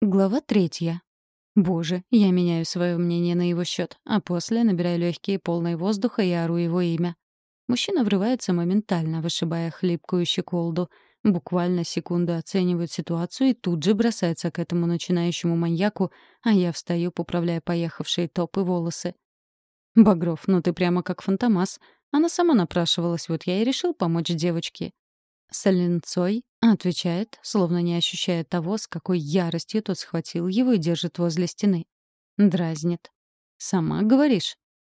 Глава третья. Боже, я меняю свое мнение на его счет, а после набираю легкие полные воздуха и ору его имя. Мужчина врывается моментально, вышибая хлипкую щеколду. Буквально секунду оценивает ситуацию и тут же бросается к этому начинающему маньяку, а я встаю, поправляя поехавшие топы волосы. «Багров, ну ты прямо как фантомас. Она сама напрашивалась, вот я и решил помочь девочке. С линцой отвечает, словно не ощущая того, с какой яростью тот схватил его и держит возле стены. Дразнит. «Сама говоришь?»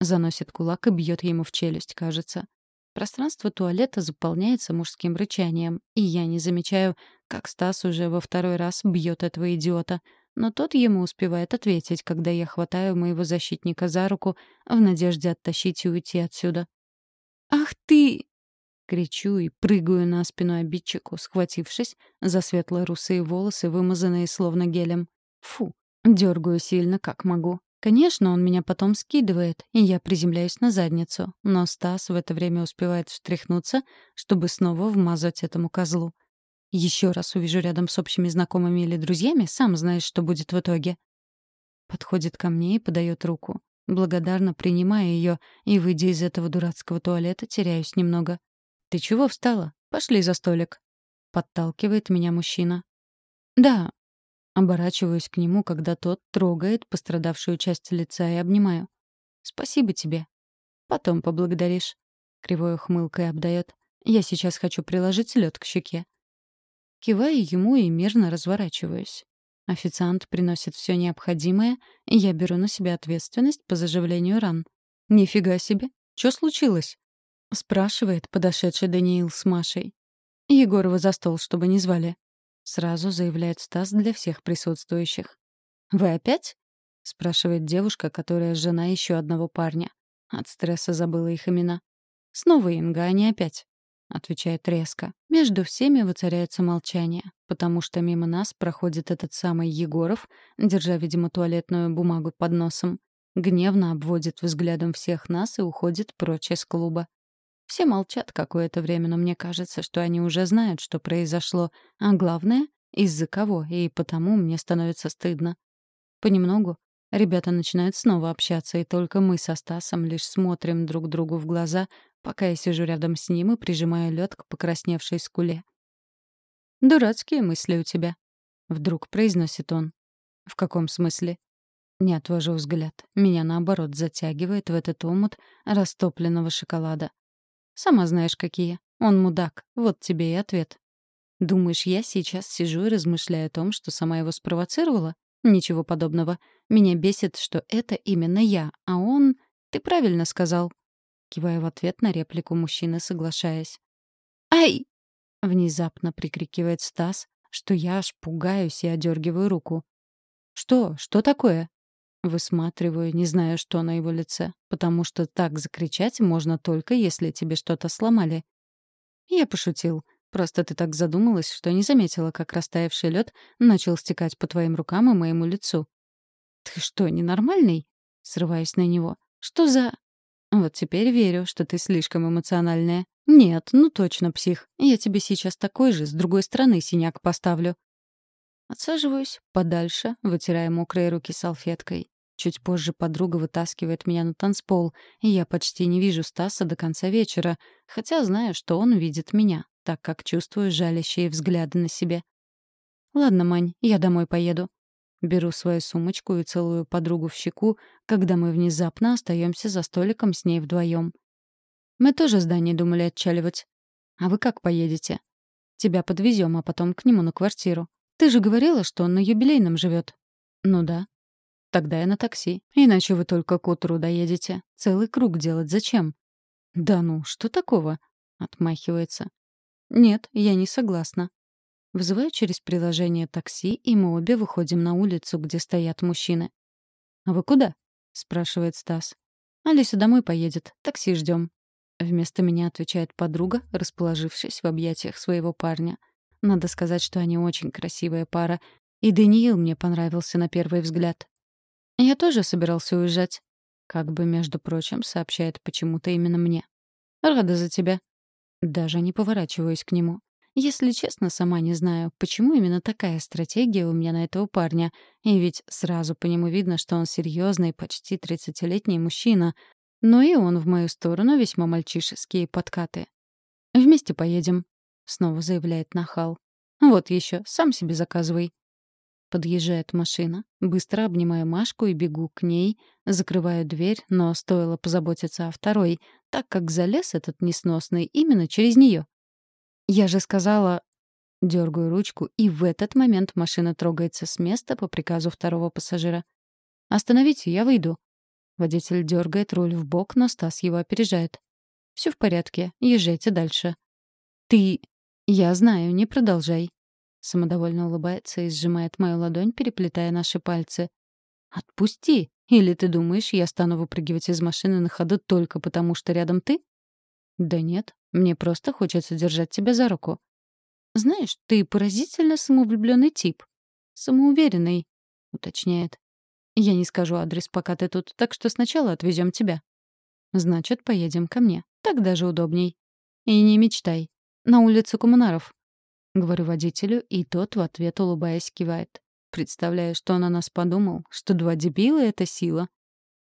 Заносит кулак и бьет ему в челюсть, кажется. Пространство туалета заполняется мужским рычанием, и я не замечаю, как Стас уже во второй раз бьет этого идиота. Но тот ему успевает ответить, когда я хватаю моего защитника за руку в надежде оттащить и уйти отсюда. «Ах ты!» Кричу и прыгаю на спину обидчику, схватившись за светло-русые волосы, вымазанные словно гелем. Фу, дергаю сильно, как могу. Конечно, он меня потом скидывает, и я приземляюсь на задницу, но Стас в это время успевает встряхнуться, чтобы снова вмазать этому козлу. Еще раз увижу рядом с общими знакомыми или друзьями, сам знаешь, что будет в итоге. Подходит ко мне и подает руку. Благодарно принимая ее и, выйдя из этого дурацкого туалета, теряюсь немного. «Ты чего встала? Пошли за столик». Подталкивает меня мужчина. «Да». Оборачиваюсь к нему, когда тот трогает пострадавшую часть лица и обнимаю. «Спасибо тебе». «Потом поблагодаришь». Кривой ухмылкой обдает. «Я сейчас хочу приложить лед к щеке». Киваю ему и мирно разворачиваюсь. Официант приносит все необходимое, и я беру на себя ответственность по заживлению ран. «Нифига себе! Что случилось?» — спрашивает подошедший Даниил с Машей. «Егорова за стол, чтобы не звали», — сразу заявляет Стас для всех присутствующих. «Вы опять?» — спрашивает девушка, которая жена еще одного парня. От стресса забыла их имена. «Снова Инга, а не опять», — отвечает резко. Между всеми воцаряется молчание, потому что мимо нас проходит этот самый Егоров, держа, видимо, туалетную бумагу под носом. Гневно обводит взглядом всех нас и уходит прочь из клуба. Все молчат какое-то время, но мне кажется, что они уже знают, что произошло, а главное — из-за кого, и потому мне становится стыдно. Понемногу ребята начинают снова общаться, и только мы со Стасом лишь смотрим друг другу в глаза, пока я сижу рядом с ним и прижимаю лед к покрасневшей скуле. «Дурацкие мысли у тебя», — вдруг произносит он. «В каком смысле?» Не отвожу взгляд. Меня, наоборот, затягивает в этот омут растопленного шоколада. Сама знаешь, какие. Он мудак. Вот тебе и ответ. Думаешь, я сейчас сижу и размышляю о том, что сама его спровоцировала? Ничего подобного. Меня бесит, что это именно я, а он... Ты правильно сказал. Киваю в ответ на реплику мужчины, соглашаясь. «Ай!» — внезапно прикрикивает Стас, что я аж пугаюсь и одергиваю руку. «Что? Что такое?» Высматриваю, не знаю, что на его лице, потому что так закричать можно только, если тебе что-то сломали. Я пошутил. Просто ты так задумалась, что не заметила, как растаявший лед начал стекать по твоим рукам и моему лицу. «Ты что, ненормальный?» Срываюсь на него. «Что за...» «Вот теперь верю, что ты слишком эмоциональная. Нет, ну точно псих. Я тебе сейчас такой же, с другой стороны синяк поставлю. Отсаживаюсь подальше, вытирая мокрые руки салфеткой. Чуть позже подруга вытаскивает меня на танцпол, и я почти не вижу Стаса до конца вечера, хотя знаю, что он видит меня, так как чувствую жалящие взгляды на себе. «Ладно, Мань, я домой поеду». Беру свою сумочку и целую подругу в щеку, когда мы внезапно остаемся за столиком с ней вдвоем. Мы тоже с Даней думали отчаливать. А вы как поедете? Тебя подвезем, а потом к нему на квартиру. Ты же говорила, что он на юбилейном живет. Ну да. Тогда я на такси. Иначе вы только к утру доедете. Целый круг делать зачем? Да ну, что такого? Отмахивается. Нет, я не согласна. Вызываю через приложение такси, и мы обе выходим на улицу, где стоят мужчины. «А вы куда?» — спрашивает Стас. «Алиса домой поедет. Такси ждем. Вместо меня отвечает подруга, расположившись в объятиях своего парня — надо сказать, что они очень красивая пара, и Даниил мне понравился на первый взгляд. Я тоже собирался уезжать. Как бы, между прочим, сообщает почему-то именно мне. Рада за тебя. Даже не поворачиваюсь к нему. Если честно, сама не знаю, почему именно такая стратегия у меня на этого парня. И ведь сразу по нему видно, что он серьезный, почти 30-летний мужчина. Но и он в мою сторону весьма мальчишеские подкаты. «Вместе поедем», — снова заявляет Нахал. «Вот еще, сам себе заказывай». Подъезжает машина, быстро обнимаю Машку и бегу к ней, закрываю дверь, но стоило позаботиться о второй, так как залез этот несносный именно через нее. Я же сказала... Дергаю ручку, и в этот момент машина трогается с места по приказу второго пассажира. «Остановите, я выйду». Водитель дергает руль в бок, но Стас его опережает. Все в порядке, езжайте дальше». «Ты...» «Я знаю, не продолжай». Самодовольно улыбается и сжимает мою ладонь, переплетая наши пальцы. «Отпусти! Или ты думаешь, я стану выпрыгивать из машины на ходу только потому, что рядом ты?» «Да нет, мне просто хочется держать тебя за руку». «Знаешь, ты поразительно самовлюбленный тип. Самоуверенный», — уточняет. «Я не скажу адрес, пока ты тут, так что сначала отвезем тебя». «Значит, поедем ко мне. Так даже удобней». «И не мечтай. На улицу коммунаров. Говорю водителю, и тот в ответ, улыбаясь, кивает. Представляю, что он о нас подумал, что два дебила — это сила.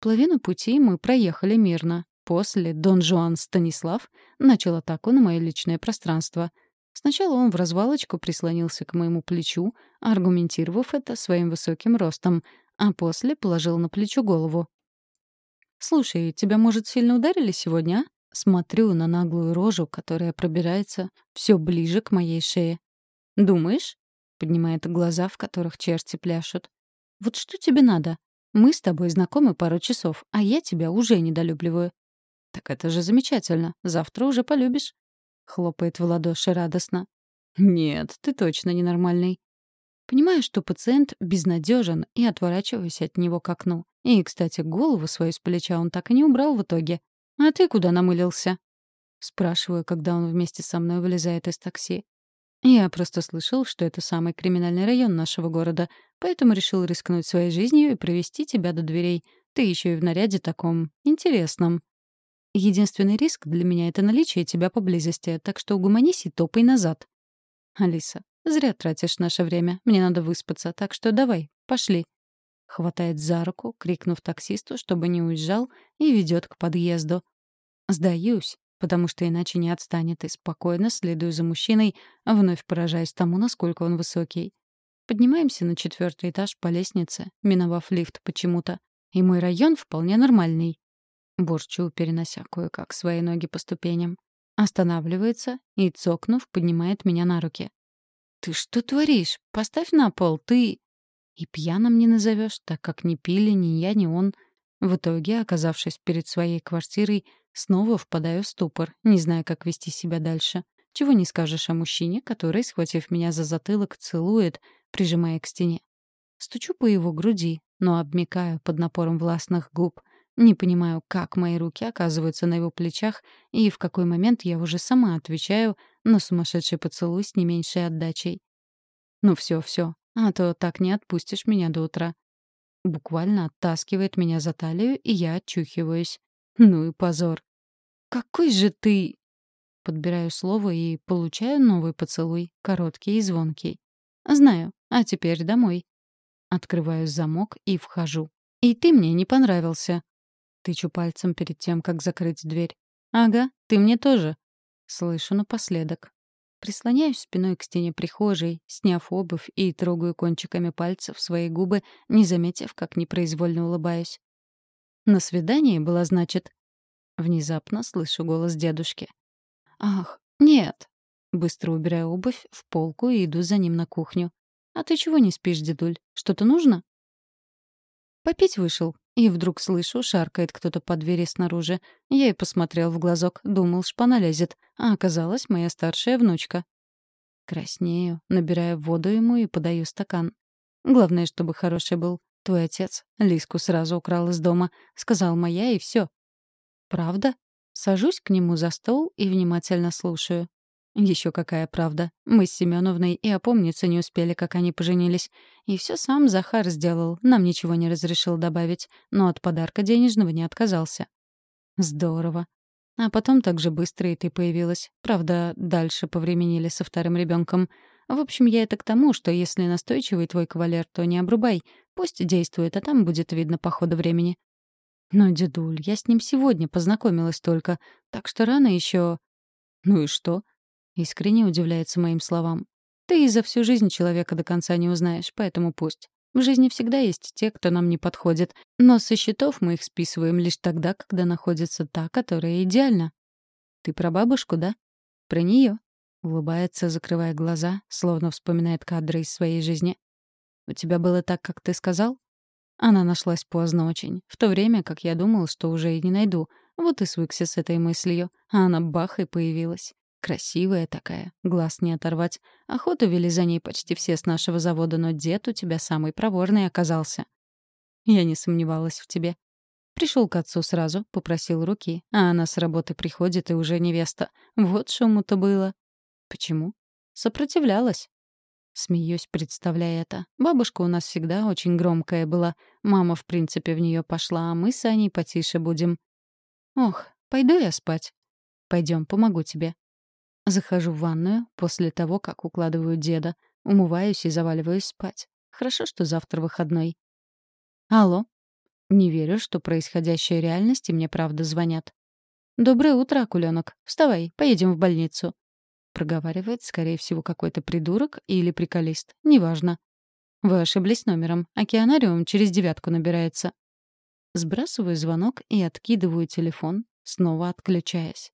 Половину пути мы проехали мирно. После Дон Жуан Станислав начал атаку на мое личное пространство. Сначала он в развалочку прислонился к моему плечу, аргументировав это своим высоким ростом, а после положил на плечо голову. «Слушай, тебя, может, сильно ударили сегодня, а?» Смотрю на наглую рожу, которая пробирается все ближе к моей шее. «Думаешь?» — поднимает глаза, в которых черти пляшут. «Вот что тебе надо? Мы с тобой знакомы пару часов, а я тебя уже недолюбливаю». «Так это же замечательно. Завтра уже полюбишь». Хлопает в ладоши радостно. «Нет, ты точно ненормальный». Понимаю, что пациент безнадежен, и отворачиваюсь от него к окну. И, кстати, голову свою с плеча он так и не убрал в итоге. «А ты куда намылился?» Спрашиваю, когда он вместе со мной вылезает из такси. Я просто слышал, что это самый криминальный район нашего города, поэтому решил рискнуть своей жизнью и провести тебя до дверей. Ты еще и в наряде таком интересном. Единственный риск для меня — это наличие тебя поблизости, так что угомонись и топай назад. Алиса, зря тратишь наше время. Мне надо выспаться, так что давай, пошли. Хватает за руку, крикнув таксисту, чтобы не уезжал, и ведет к подъезду. Сдаюсь, потому что иначе не отстанет, и спокойно следую за мужчиной, вновь поражаясь тому, насколько он высокий. Поднимаемся на четвертый этаж по лестнице, миновав лифт почему-то. И мой район вполне нормальный. Борчу, перенося кое-как свои ноги по ступеням. Останавливается и, цокнув, поднимает меня на руки. «Ты что творишь? Поставь на пол, ты...» И пьяным не назовешь, так как ни пили ни я, ни он. В итоге, оказавшись перед своей квартирой, снова впадаю в ступор, не зная, как вести себя дальше. Чего не скажешь о мужчине, который, схватив меня за затылок, целует, прижимая к стене. Стучу по его груди, но обмикаю под напором властных губ. Не понимаю, как мои руки оказываются на его плечах и в какой момент я уже сама отвечаю на сумасшедший поцелуй с не меньшей отдачей. Ну все, все, а то так не отпустишь меня до утра. Буквально оттаскивает меня за талию, и я отчухиваюсь. Ну и позор. «Какой же ты...» Подбираю слово и получаю новый поцелуй, короткий и звонкий. «Знаю. А теперь домой». Открываю замок и вхожу. «И ты мне не понравился». Тычу пальцем перед тем, как закрыть дверь. «Ага, ты мне тоже». Слышу напоследок. Прислоняюсь спиной к стене прихожей, сняв обувь и трогаю кончиками пальцев свои губы, не заметив, как непроизвольно улыбаюсь. «На свидании была, значит?» Внезапно слышу голос дедушки. «Ах, нет!» Быстро убираю обувь в полку и иду за ним на кухню. «А ты чего не спишь, дедуль? Что-то нужно?» Попить вышел, и вдруг слышу, шаркает кто-то по двери снаружи. Я и посмотрел в глазок, думал, шпана лезет, а оказалась моя старшая внучка. Краснею, набираю воду ему и подаю стакан. Главное, чтобы хороший был. Твой отец Лиску сразу украл из дома. Сказал моя, и все. Правда? Сажусь к нему за стол и внимательно слушаю. Еще какая правда. Мы с Семеновной и опомниться не успели, как они поженились. И все сам Захар сделал, нам ничего не разрешил добавить, но от подарка денежного не отказался. Здорово. А потом так же быстро и ты появилась. Правда, дальше повременили со вторым ребенком. В общем, я это к тому, что если настойчивый твой кавалер, то не обрубай. Пусть действует, а там будет видно по ходу времени. Но, дедуль, я с ним сегодня познакомилась только, так что рано еще. Ну и что? Искренне удивляется моим словам. Ты и за всю жизнь человека до конца не узнаешь, поэтому пусть. В жизни всегда есть те, кто нам не подходит, но со счетов мы их списываем лишь тогда, когда находится та, которая идеальна. Ты про бабушку, да? Про нее. Улыбается, закрывая глаза, словно вспоминает кадры из своей жизни. У тебя было так, как ты сказал? Она нашлась поздно очень, в то время, как я думал, что уже и не найду. Вот и свыкся с этой мыслью, а она бах и появилась. Красивая такая, глаз не оторвать. Охоту вели за ней почти все с нашего завода, но дед у тебя самый проворный оказался. Я не сомневалась в тебе. Пришел к отцу сразу, попросил руки, а она с работы приходит и уже невеста. Вот шуму-то было. Почему? Сопротивлялась. Смеюсь, представляя это. Бабушка у нас всегда очень громкая была. Мама, в принципе, в нее пошла, а мы с Аней потише будем. Ох, пойду я спать. Пойдем, помогу тебе. Захожу в ванную после того, как укладываю деда. Умываюсь и заваливаюсь спать. Хорошо, что завтра выходной. Алло. Не верю, что происходящая реальность и мне правда звонят. «Доброе утро, акуленок. Вставай, поедем в больницу». Проговаривает, скорее всего, какой-то придурок или приколист. Неважно. Вы ошиблись номером. Океанариум через девятку набирается. Сбрасываю звонок и откидываю телефон, снова отключаясь.